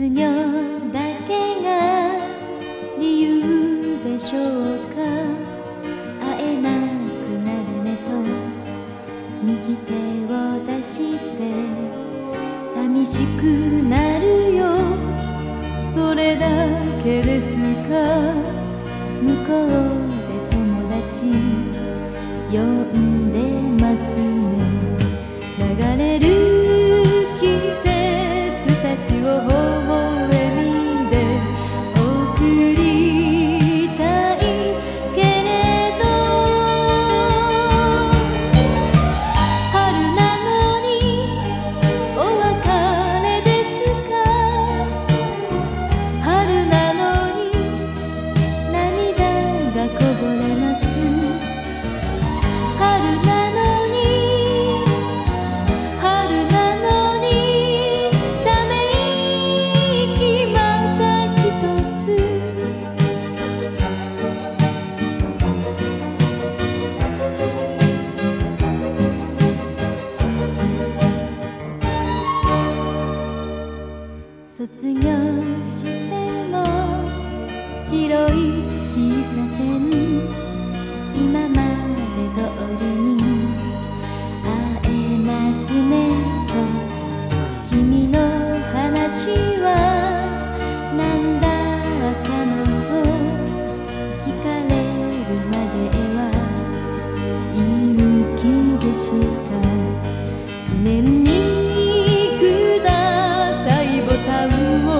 業だけが理由でしょうか？会えなくなるねと。右手を出して寂しくなるよ。それだけですか？向こうで友達呼んで卒業しても白い喫茶店今まで通りに会えますねと君の話は何だったのと聞かれるまでは勇気でした love.